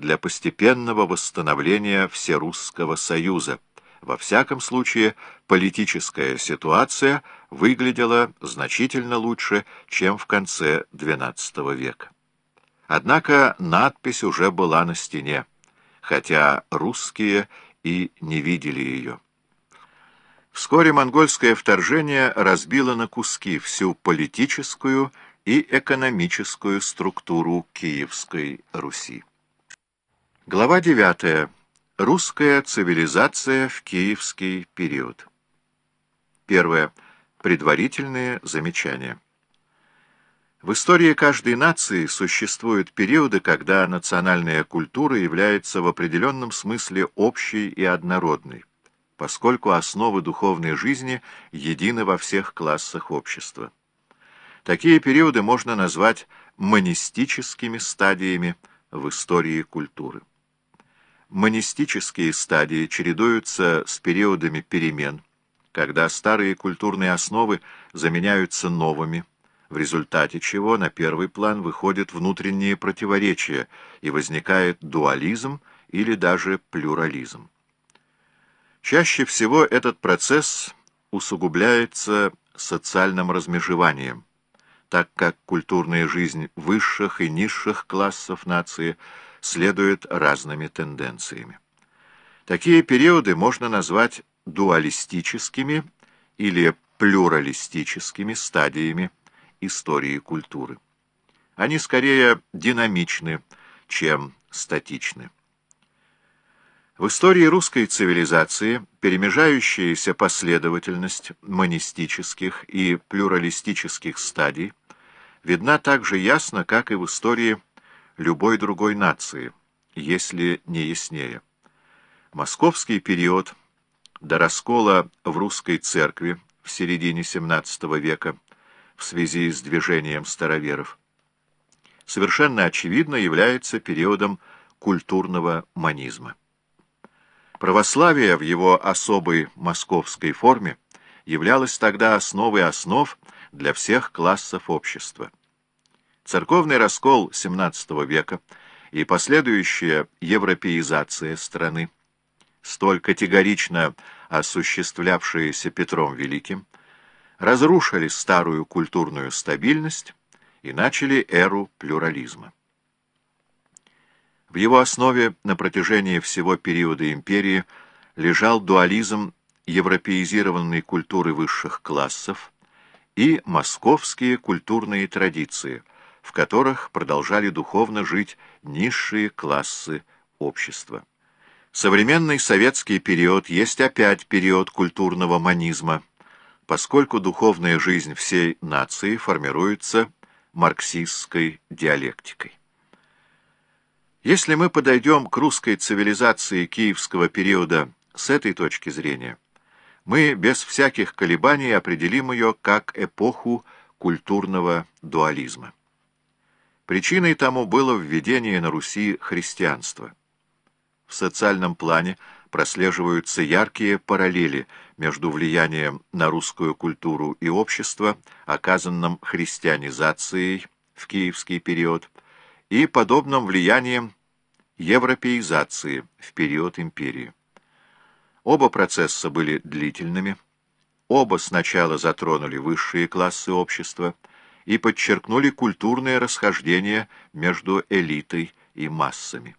для постепенного восстановления Всерусского Союза. Во всяком случае, политическая ситуация выглядела значительно лучше, чем в конце XII века. Однако надпись уже была на стене, хотя русские и не видели ее. Вскоре монгольское вторжение разбило на куски всю политическую и экономическую структуру Киевской Руси. Глава 9. Русская цивилизация в киевский период. Первое. Предварительные замечания. В истории каждой нации существуют периоды, когда национальная культура является в определенном смысле общей и однородной поскольку основы духовной жизни едины во всех классах общества. Такие периоды можно назвать монистическими стадиями в истории культуры. Монистические стадии чередуются с периодами перемен, когда старые культурные основы заменяются новыми, в результате чего на первый план выходят внутренние противоречия и возникает дуализм или даже плюрализм. Чаще всего этот процесс усугубляется социальным размежеванием, так как культурная жизнь высших и низших классов нации следует разными тенденциями. Такие периоды можно назвать дуалистическими или плюралистическими стадиями истории культуры. Они скорее динамичны, чем статичны. В истории русской цивилизации перемежающаяся последовательность монистических и плюралистических стадий видна так же ясно, как и в истории любой другой нации, если не яснее. Московский период до раскола в русской церкви в середине XVII века в связи с движением староверов совершенно очевидно является периодом культурного манизма. Православие в его особой московской форме являлось тогда основой основ для всех классов общества. Церковный раскол XVII века и последующая европеизация страны, столь категорично осуществлявшиеся Петром Великим, разрушили старую культурную стабильность и начали эру плюрализма. В его основе на протяжении всего периода империи лежал дуализм европеизированной культуры высших классов и московские культурные традиции, в которых продолжали духовно жить низшие классы общества. Современный советский период есть опять период культурного манизма, поскольку духовная жизнь всей нации формируется марксистской диалектикой. Если мы подойдем к русской цивилизации киевского периода с этой точки зрения, мы без всяких колебаний определим ее как эпоху культурного дуализма. Причиной тому было введение на Руси христианства. В социальном плане прослеживаются яркие параллели между влиянием на русскую культуру и общество, оказанным христианизацией в киевский период, и подобным влиянием европеизации в период империи. Оба процесса были длительными, оба сначала затронули высшие классы общества и подчеркнули культурное расхождение между элитой и массами.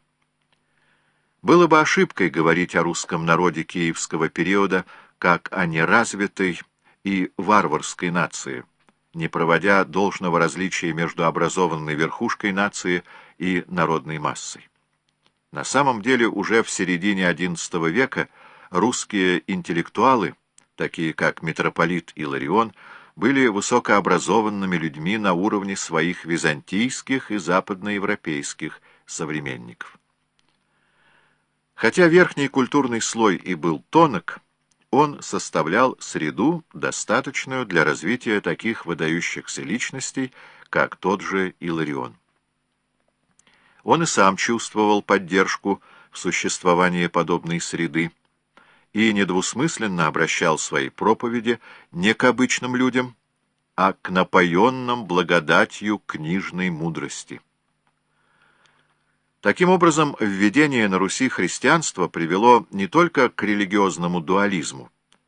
Было бы ошибкой говорить о русском народе киевского периода как о неразвитой и варварской нации, не проводя должного различия между образованной верхушкой нации и народной массой. На самом деле уже в середине XI века русские интеллектуалы, такие как митрополит Иларион, были высокообразованными людьми на уровне своих византийских и западноевропейских современников. Хотя верхний культурный слой и был тонок, он составлял среду, достаточную для развития таких выдающихся личностей, как тот же Иларион. Он и сам чувствовал поддержку в существовании подобной среды и недвусмысленно обращал свои проповеди не к обычным людям, а к напоенным благодатью книжной мудрости. Таким образом, введение на Руси христианства привело не только к религиозному дуализму,